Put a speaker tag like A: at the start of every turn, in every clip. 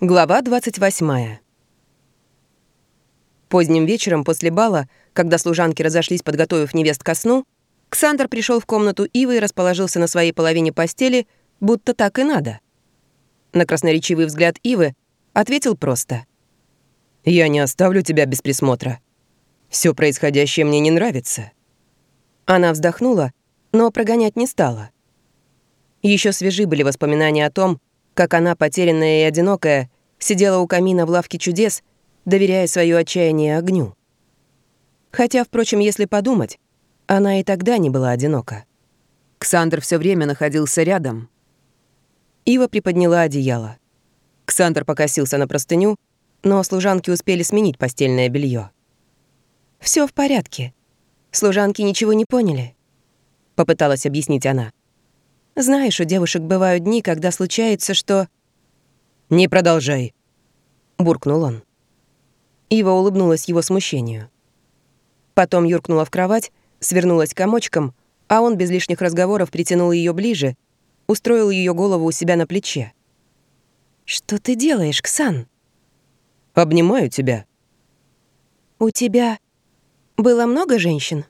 A: Глава 28. Поздним вечером после бала, когда служанки разошлись, подготовив невест ко сну, Ксандр пришел в комнату Ивы и расположился на своей половине постели, будто так и надо. На красноречивый взгляд Ивы ответил просто. «Я не оставлю тебя без присмотра. Все происходящее мне не нравится». Она вздохнула, но прогонять не стала. Еще свежи были воспоминания о том, как она, потерянная и одинокая, сидела у камина в лавке чудес, доверяя свое отчаяние огню. Хотя, впрочем, если подумать, она и тогда не была одинока. Ксандр все время находился рядом. Ива приподняла одеяло. Ксандр покосился на простыню, но служанки успели сменить постельное белье. Все в порядке. Служанки ничего не поняли», — попыталась объяснить она. Знаешь, у девушек бывают дни, когда случается, что... «Не продолжай», — буркнул он. Ива улыбнулась его смущению. Потом юркнула в кровать, свернулась комочком, а он без лишних разговоров притянул ее ближе, устроил ее голову у себя на плече. «Что ты делаешь, Ксан?» «Обнимаю тебя». «У тебя было много женщин?»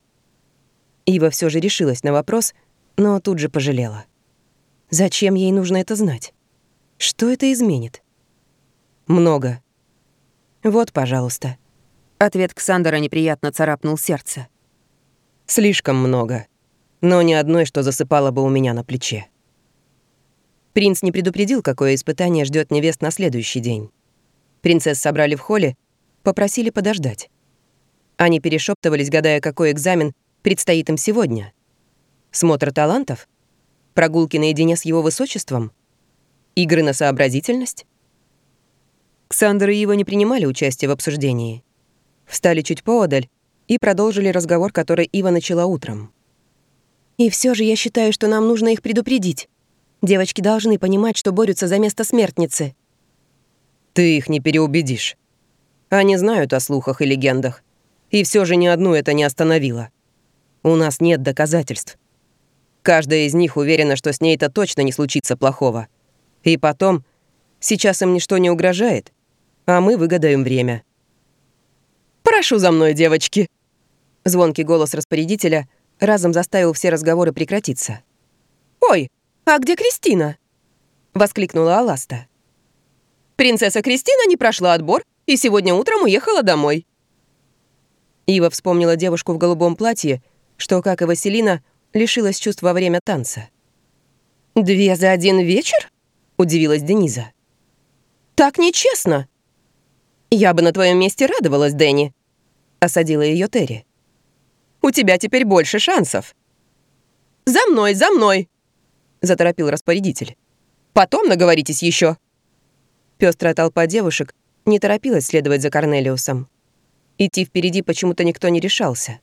A: Ива все же решилась на вопрос, но тут же пожалела. Зачем ей нужно это знать? Что это изменит? Много. Вот, пожалуйста. Ответ Ксандера неприятно царапнул сердце. Слишком много. Но ни одной, что засыпало бы у меня на плече. Принц не предупредил, какое испытание ждет невест на следующий день. Принцесс собрали в холле, попросили подождать. Они перешептывались, гадая, какой экзамен предстоит им сегодня. Смотр талантов — Прогулки наедине с его высочеством? Игры на сообразительность? Ксандр и Ива не принимали участия в обсуждении. Встали чуть поодаль и продолжили разговор, который Ива начала утром. «И все же я считаю, что нам нужно их предупредить. Девочки должны понимать, что борются за место смертницы». «Ты их не переубедишь. Они знают о слухах и легендах. И все же ни одну это не остановило. У нас нет доказательств. Каждая из них уверена, что с ней это точно не случится плохого. И потом, сейчас им ничто не угрожает, а мы выгадаем время. «Прошу за мной, девочки!» Звонкий голос распорядителя разом заставил все разговоры прекратиться. «Ой, а где Кристина?» — воскликнула Аласта. «Принцесса Кристина не прошла отбор и сегодня утром уехала домой». Ива вспомнила девушку в голубом платье, что, как и Василина, лишилась чувств во время танца. «Две за один вечер?» — удивилась Дениза. «Так нечестно!» «Я бы на твоем месте радовалась, Дэнни», — осадила ее Терри. «У тебя теперь больше шансов». «За мной, за мной!» — заторопил распорядитель. «Потом наговоритесь еще. Пестрая толпа девушек не торопилась следовать за Корнелиусом. Идти впереди почему-то никто не решался.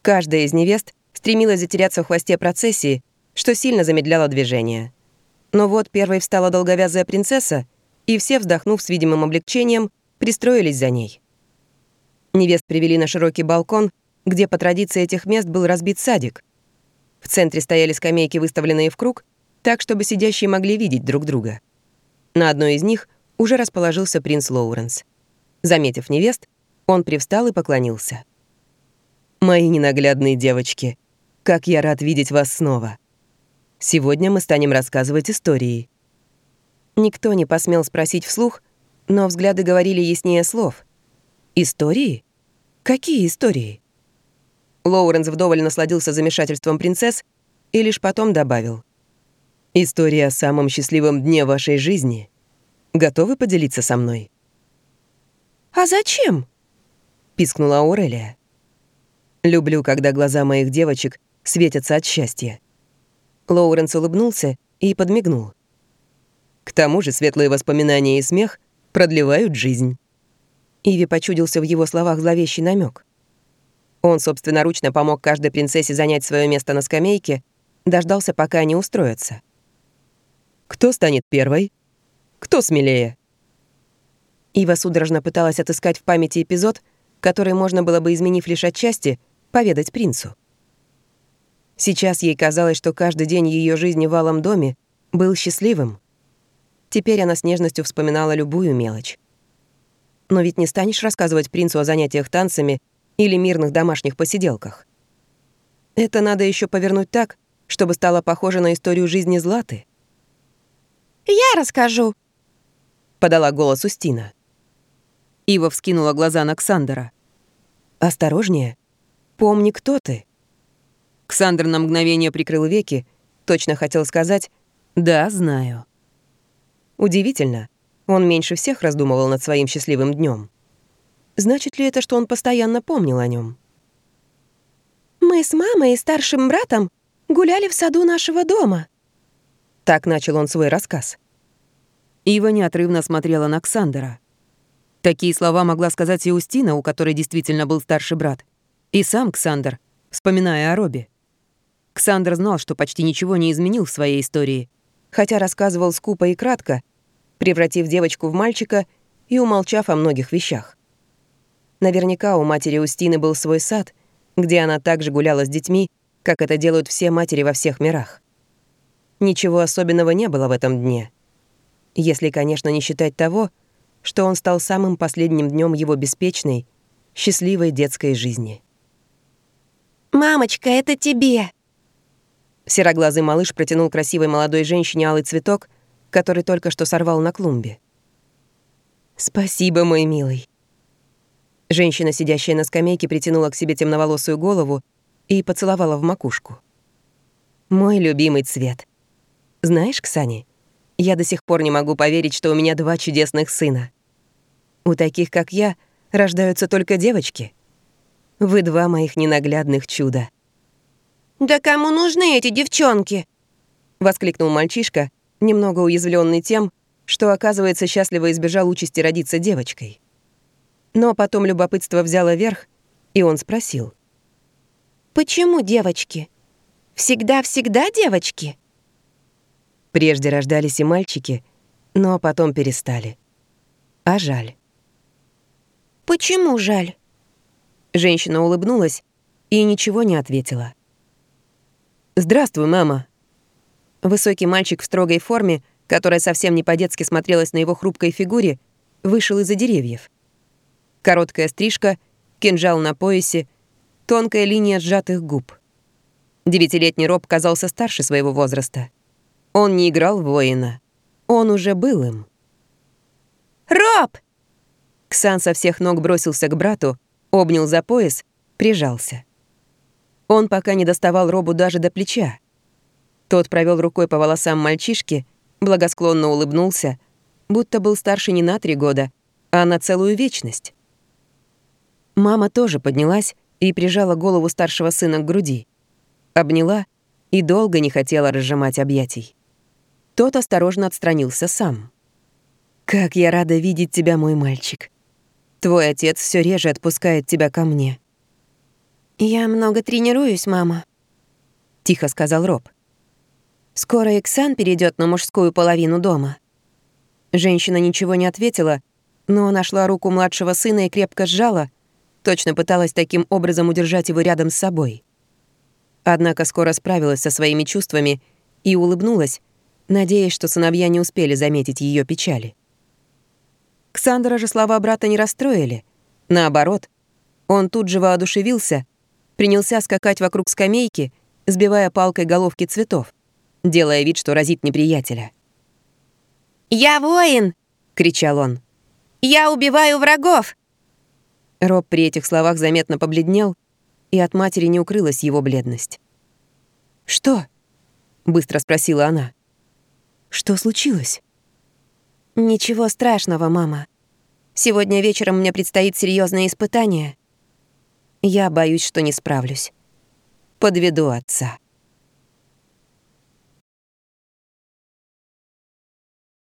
A: Каждая из невест стремилась затеряться в хвосте процессии, что сильно замедляло движение. Но вот первой встала долговязая принцесса, и все, вздохнув с видимым облегчением, пристроились за ней. Невест привели на широкий балкон, где по традиции этих мест был разбит садик. В центре стояли скамейки, выставленные в круг, так, чтобы сидящие могли видеть друг друга. На одной из них уже расположился принц Лоуренс. Заметив невест, он привстал и поклонился. «Мои ненаглядные девочки», как я рад видеть вас снова. Сегодня мы станем рассказывать истории». Никто не посмел спросить вслух, но взгляды говорили яснее слов. «Истории? Какие истории?» Лоуренс вдоволь насладился замешательством принцесс и лишь потом добавил. «История о самом счастливом дне вашей жизни. Готовы поделиться со мной?» «А зачем?» — пискнула Аурелия. «Люблю, когда глаза моих девочек светятся от счастья. Лоуренс улыбнулся и подмигнул. К тому же светлые воспоминания и смех продлевают жизнь. Иви почудился в его словах зловещий намек. Он собственноручно помог каждой принцессе занять свое место на скамейке, дождался, пока они устроятся. «Кто станет первой? Кто смелее?» Ива судорожно пыталась отыскать в памяти эпизод, который можно было бы, изменив лишь отчасти, поведать принцу. Сейчас ей казалось, что каждый день ее жизни в Алом доме был счастливым. Теперь она с нежностью вспоминала любую мелочь. Но ведь не станешь рассказывать принцу о занятиях танцами или мирных домашних посиделках. Это надо еще повернуть так, чтобы стало похоже на историю жизни Златы.
B: «Я расскажу», —
A: подала голос Устина. Ива вскинула глаза на Ксандера. «Осторожнее. Помни, кто ты». Ксандр на мгновение прикрыл веки, точно хотел сказать «Да, знаю». Удивительно, он меньше всех раздумывал над своим счастливым днем. Значит ли это, что он постоянно помнил о нем?
B: «Мы с мамой и старшим братом гуляли в саду нашего дома».
A: Так начал он свой рассказ. Ива неотрывно смотрела на Ксандера. Такие слова могла сказать и Устина, у которой действительно был старший брат. И сам Ксандер, вспоминая о Робе. Ксандр знал, что почти ничего не изменил в своей истории, хотя рассказывал скупо и кратко, превратив девочку в мальчика и умолчав о многих вещах. Наверняка у матери Устины был свой сад, где она также гуляла с детьми, как это делают все матери во всех мирах. Ничего особенного не было в этом дне. Если, конечно, не считать того, что он стал самым последним днем его беспечной, счастливой детской жизни.
B: «Мамочка, это тебе!»
A: Сероглазый малыш протянул красивой молодой женщине алый цветок, который только что сорвал на клумбе. «Спасибо, мой милый». Женщина, сидящая на скамейке, притянула к себе темноволосую голову и поцеловала в макушку. «Мой любимый цвет. Знаешь, Ксани, я до сих пор не могу поверить, что у меня два чудесных сына. У таких, как я, рождаются только девочки. Вы два моих ненаглядных чуда».
B: «Да кому нужны эти девчонки?»
A: — воскликнул мальчишка, немного уязвленный тем, что, оказывается, счастливо избежал участи родиться девочкой. Но потом любопытство взяло верх, и он спросил.
B: «Почему девочки? Всегда-всегда девочки?»
A: Прежде рождались и мальчики, но потом перестали. А жаль.
B: «Почему жаль?»
A: Женщина улыбнулась и ничего не ответила. «Здравствуй, мама», Высокий мальчик в строгой форме, которая совсем не по-детски смотрелась на его хрупкой фигуре, вышел из-за деревьев. Короткая стрижка, кинжал на поясе, тонкая линия сжатых губ. Девятилетний Роб казался старше своего возраста. Он не играл в воина. Он уже был им.
B: «Роб!»
A: Ксан со всех ног бросился к брату, обнял за пояс, прижался. Он пока не доставал Робу даже до плеча. Тот провел рукой по волосам мальчишки, благосклонно улыбнулся, будто был старше не на три года, а на целую вечность. Мама тоже поднялась и прижала голову старшего сына к груди. Обняла и долго не хотела разжимать объятий. Тот осторожно отстранился сам. «Как я рада видеть тебя, мой мальчик. Твой отец все реже отпускает тебя ко мне».
B: «Я много тренируюсь, мама», —
A: тихо сказал Роб.
B: Скоро Иксан перейдет на мужскую половину дома».
A: Женщина ничего не ответила, но нашла руку младшего сына и крепко сжала, точно пыталась таким образом удержать его рядом с собой. Однако скоро справилась со своими чувствами и улыбнулась, надеясь, что сыновья не успели заметить ее печали. Ксандра же слова брата не расстроили. Наоборот, он тут же воодушевился, принялся скакать вокруг скамейки, сбивая палкой головки цветов делая вид, что разит неприятеля.
B: «Я воин!»
A: — кричал он.
B: «Я убиваю врагов!»
A: Роб при этих словах заметно побледнел, и от матери не укрылась его бледность. «Что?» — быстро спросила она. «Что случилось?»
B: «Ничего страшного, мама. Сегодня вечером мне предстоит серьезное испытание. Я боюсь, что не справлюсь. Подведу отца».